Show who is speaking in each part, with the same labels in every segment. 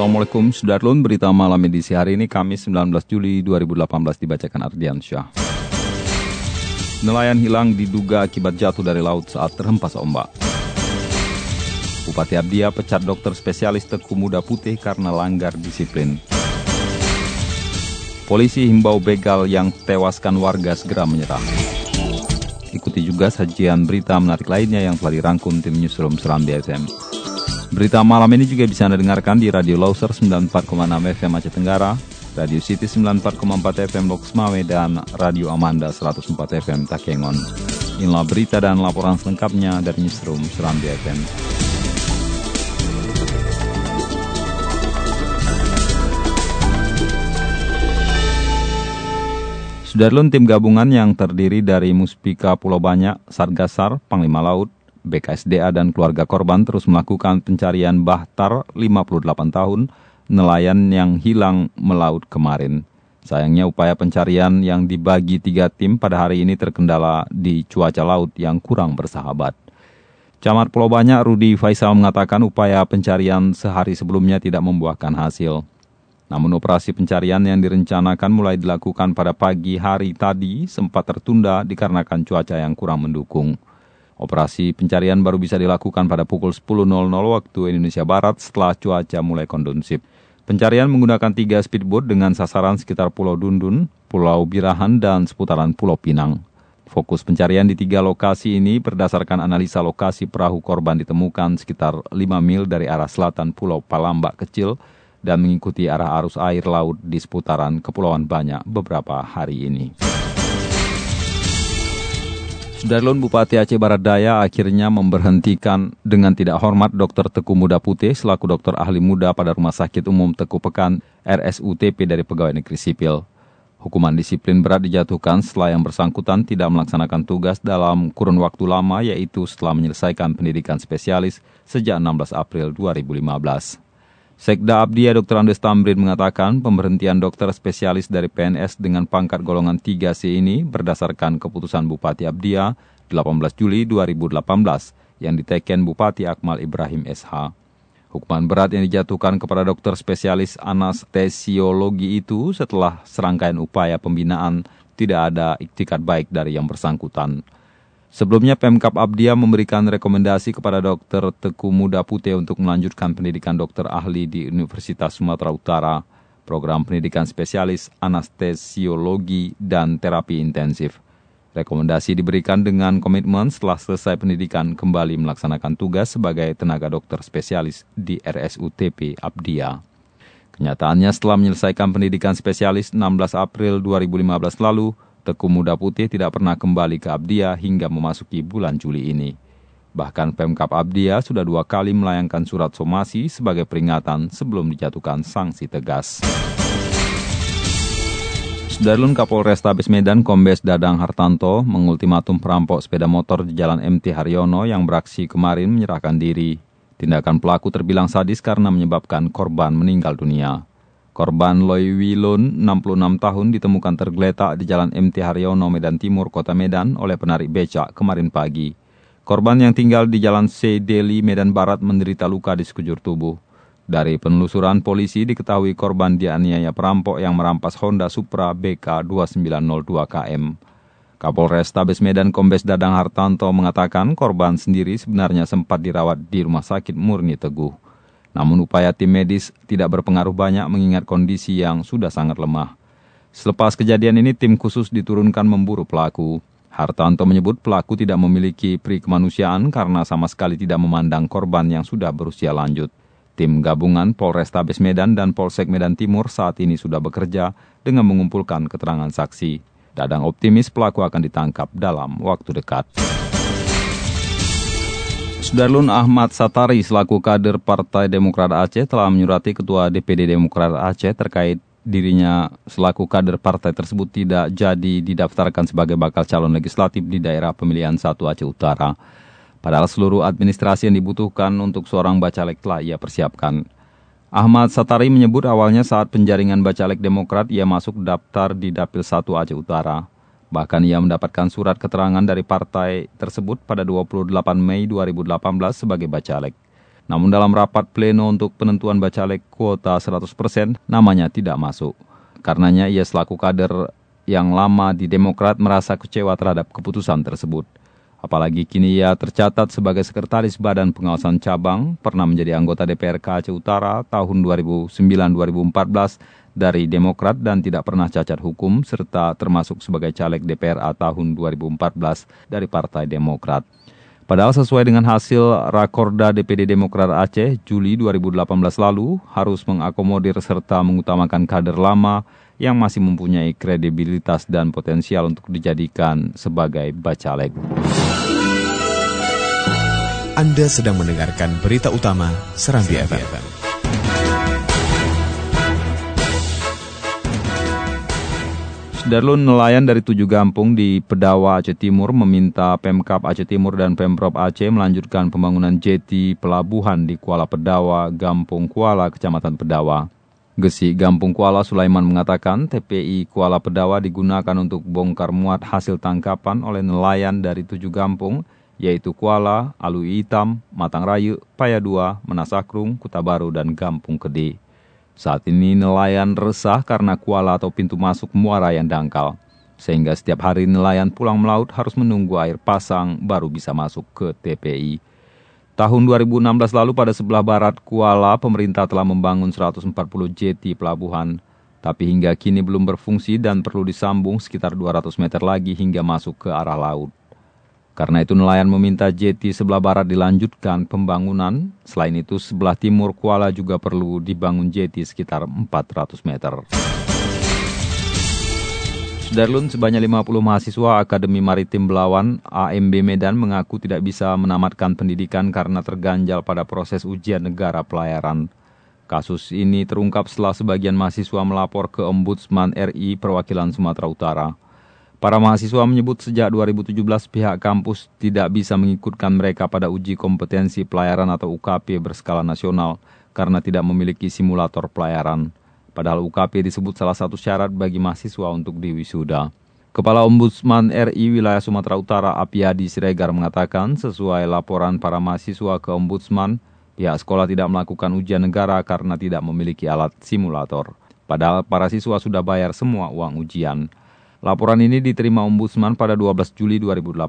Speaker 1: Assalamualaikum Sudarlun, berita malam edisi hari ini Kamis 19 Juli 2018 dibacakan Ardian Syah. Nelayan hilang diduga akibat jatuh dari laut saat terhempas ombak. Bupati Abdia pecat dokter spesialis Teku Muda Putih karena langgar disiplin. Polisi himbau begal yang tewaskan warga segera menyerah. Ikuti juga sajian berita menarik lainnya yang telah dirangkum tim Newsroom Seram BSM. Berita malam ini juga bisa Anda dengarkan di Radio Loser 94,6 FM Aceh Tenggara, Radio City 94,4 FM Lok Semawe, dan Radio Amanda 104 FM Takengon. Inilah berita dan laporan selengkapnya dari Newsroom Serambi FM. Sudarlun tim gabungan yang terdiri dari Muspika Pulau Banyak, Sargasar, Panglima Laut, BKSDA dan keluarga korban terus melakukan pencarian Bahtar 58 tahun, nelayan yang hilang melaut kemarin. Sayangnya upaya pencarian yang dibagi tiga tim pada hari ini terkendala di cuaca laut yang kurang bersahabat. Camat Pulau Banyak Rudi Faisal mengatakan upaya pencarian sehari sebelumnya tidak membuahkan hasil. Namun operasi pencarian yang direncanakan mulai dilakukan pada pagi hari tadi sempat tertunda dikarenakan cuaca yang kurang mendukung. Operasi pencarian baru bisa dilakukan pada pukul 10.00 waktu Indonesia Barat setelah cuaca mulai kondusif. Pencarian menggunakan tiga speedboat dengan sasaran sekitar Pulau Dundun, Pulau Birahan, dan seputaran Pulau Pinang. Fokus pencarian di tiga lokasi ini berdasarkan analisa lokasi perahu korban ditemukan sekitar 5 mil dari arah selatan Pulau Palambak kecil dan mengikuti arah arus air laut di seputaran Kepulauan Banyak beberapa hari ini. Sudarlun Bupati Aceh Barat Daya akhirnya memberhentikan dengan tidak hormat Dr. Teku Muda Putih selaku dokter ahli muda pada Rumah Sakit Umum Teku Pekan RSUTP dari Pegawai Negeri Sipil. Hukuman disiplin berat dijatuhkan setelah yang bersangkutan tidak melaksanakan tugas dalam kurun waktu lama yaitu setelah menyelesaikan pendidikan spesialis sejak 16 April 2015. Sekda Abdia Dr. Andes Tamrin mengatakan pemberhentian dokter spesialis dari PNS dengan pangkat golongan 3C ini berdasarkan keputusan Bupati Abdia 18 Juli 2018 yang diteken Bupati Akmal Ibrahim SH. Hukuman berat yang dijatuhkan kepada dokter spesialis anestesiologi itu setelah serangkaian upaya pembinaan tidak ada iktikat baik dari yang bersangkutan. Sebelumnya Pemkap Abdia memberikan rekomendasi kepada dokter Teku Muda Putih untuk melanjutkan pendidikan dokter ahli di Universitas Sumatera Utara, program pendidikan spesialis anestesiologi dan terapi intensif. Rekomendasi diberikan dengan komitmen setelah selesai pendidikan kembali melaksanakan tugas sebagai tenaga dokter spesialis di RSUTP Abdia. Kenyataannya setelah menyelesaikan pendidikan spesialis 16 April 2015 lalu, Teku Muda Putih tidak pernah kembali ke Abdia hingga memasuki bulan Juli ini. Bahkan Pemkap Abdia sudah dua kali melayangkan surat somasi sebagai peringatan sebelum dijatuhkan sanksi tegas. Sudarlun Kapolres Tabes Medan Kombes Dadang Hartanto mengultimatum perampok sepeda motor di Jalan MT Haryono yang beraksi kemarin menyerahkan diri. Tindakan pelaku terbilang sadis karena menyebabkan korban meninggal dunia. Korban Loy Wilon, 66 tahun, ditemukan tergeletak di Jalan MT Haryono, Medan Timur, Kota Medan oleh penarik becak kemarin pagi. Korban yang tinggal di Jalan C. Deli, Medan Barat menderita luka di sekujur tubuh. Dari penelusuran polisi diketahui korban dianiaya perampok yang merampas Honda Supra BK 2902 KM. Kapolres Tabes Medan Kombes Dadang Hartanto mengatakan korban sendiri sebenarnya sempat dirawat di Rumah Sakit Murni Teguh. Namun upaya tim medis tidak berpengaruh banyak mengingat kondisi yang sudah sangat lemah. Selepas kejadian ini tim khusus diturunkan memburu pelaku. Hartanto menyebut pelaku tidak memiliki pri kemanusiaan karena sama sekali tidak memandang korban yang sudah berusia lanjut. Tim gabungan Polrestabes Medan dan Polsek Medan Timur saat ini sudah bekerja dengan mengumpulkan keterangan saksi. Dadang optimis pelaku akan ditangkap dalam waktu dekat. Sudarlun Ahmad Satari selaku kader Partai Demokrat Aceh telah menyurati Ketua DPD Demokrat Aceh terkait dirinya selaku kader partai tersebut tidak jadi didaftarkan sebagai bakal calon legislatif di daerah pemilihan 1 Aceh Utara. Padahal seluruh administrasi yang dibutuhkan untuk seorang bacalek telah ia persiapkan. Ahmad Satari menyebut awalnya saat penjaringan bacalek Demokrat ia masuk daftar di Dapil 1 Aceh Utara. Bahkan ia mendapatkan surat keterangan dari partai tersebut pada 28 Mei 2018 sebagai bacalek. Namun dalam rapat pleno untuk penentuan bacalek kuota 100%, namanya tidak masuk. Karenanya ia selaku kader yang lama di Demokrat merasa kecewa terhadap keputusan tersebut. Apalagi kini ia tercatat sebagai sekretaris Badan Pengawasan Cabang, pernah menjadi anggota DPRK Aceh Utara tahun 2009-2014, dari Demokrat dan tidak pernah cacat hukum serta termasuk sebagai caleg DPRA tahun 2014 dari Partai Demokrat. Padahal sesuai dengan hasil Rakorda DPD Demokrat Aceh Juli 2018 lalu harus mengakomodir serta mengutamakan kader lama yang masih mempunyai kredibilitas dan potensial untuk dijadikan sebagai bacalek.
Speaker 2: Anda sedang mendengarkan berita utama Serambi FM.
Speaker 1: Darlun nelayan dari tujuh kampung di Pedawa Aceh Timur meminta Pemkap Aceh Timur dan Pemprov Aceh melanjutkan pembangunan jeti pelabuhan di Kuala Pedawa, Gampung Kuala, Kecamatan Pedawa. Gesi Gampung Kuala Sulaiman mengatakan TPI Kuala Pedawa digunakan untuk bongkar muat hasil tangkapan oleh nelayan dari tujuh kampung, yaitu Kuala, Alui Hitam, Matang Rayu, Payadua, Menasakrung, Kutabaru, dan Gampung Kede. Saat ini nelayan resah karena kuala atau pintu masuk muara yang dangkal. Sehingga setiap hari nelayan pulang melaut harus menunggu air pasang baru bisa masuk ke TPI. Tahun 2016 lalu pada sebelah barat Kuala, pemerintah telah membangun 140 jeti pelabuhan. Tapi hingga kini belum berfungsi dan perlu disambung sekitar 200 meter lagi hingga masuk ke arah laut. Karena itu nelayan meminta jeti sebelah barat dilanjutkan pembangunan. Selain itu sebelah timur Kuala juga perlu dibangun jeti sekitar 400 meter. Darlun sebanyak 50 mahasiswa Akademi Maritim Belawan AMB Medan mengaku tidak bisa menamatkan pendidikan karena terganjal pada proses ujian negara pelayaran. Kasus ini terungkap setelah sebagian mahasiswa melapor ke Ombudsman RI Perwakilan Sumatera Utara. Para mahasiswa menyebut sejak 2017 pihak kampus tidak bisa mengikutkan mereka pada uji kompetensi pelayaran atau UKP berskala nasional karena tidak memiliki simulator pelayaran. Padahal UKP disebut salah satu syarat bagi mahasiswa untuk diwisuda. Kepala Ombudsman RI Wilayah Sumatera Utara Apiadi Siregar mengatakan sesuai laporan para mahasiswa ke Ombudsman, pihak sekolah tidak melakukan ujian negara karena tidak memiliki alat simulator. Padahal para siswa sudah bayar semua uang ujian. Laporan ini diterima Ombudsman pada 12 Juli 2018.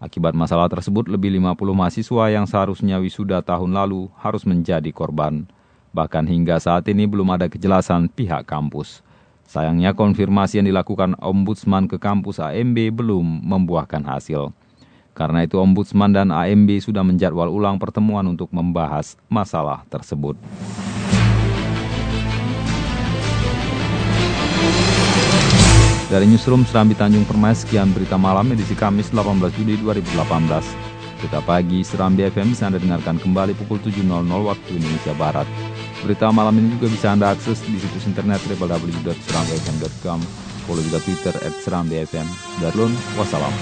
Speaker 1: Akibat masalah tersebut, lebih 50 mahasiswa yang seharusnya wisuda tahun lalu harus menjadi korban. Bahkan hingga saat ini belum ada kejelasan pihak kampus. Sayangnya konfirmasi yang dilakukan Ombudsman ke kampus AMB belum membuahkan hasil. Karena itu Ombudsman dan AMB sudah menjadwal ulang pertemuan untuk membahas masalah tersebut. Dari Newsroom Serambi Tanjung Permai, sekian berita malam edisi Kamis 18 Juli 2018. Berita pagi Serambi FM bisa Anda dengarkan kembali pukul 7.00 waktu Indonesia Barat. Berita malam ini juga bisa Anda akses di situs internet www.serambifm.com. Follow juga Twitter at Serambi FM. Darulun, wassalam.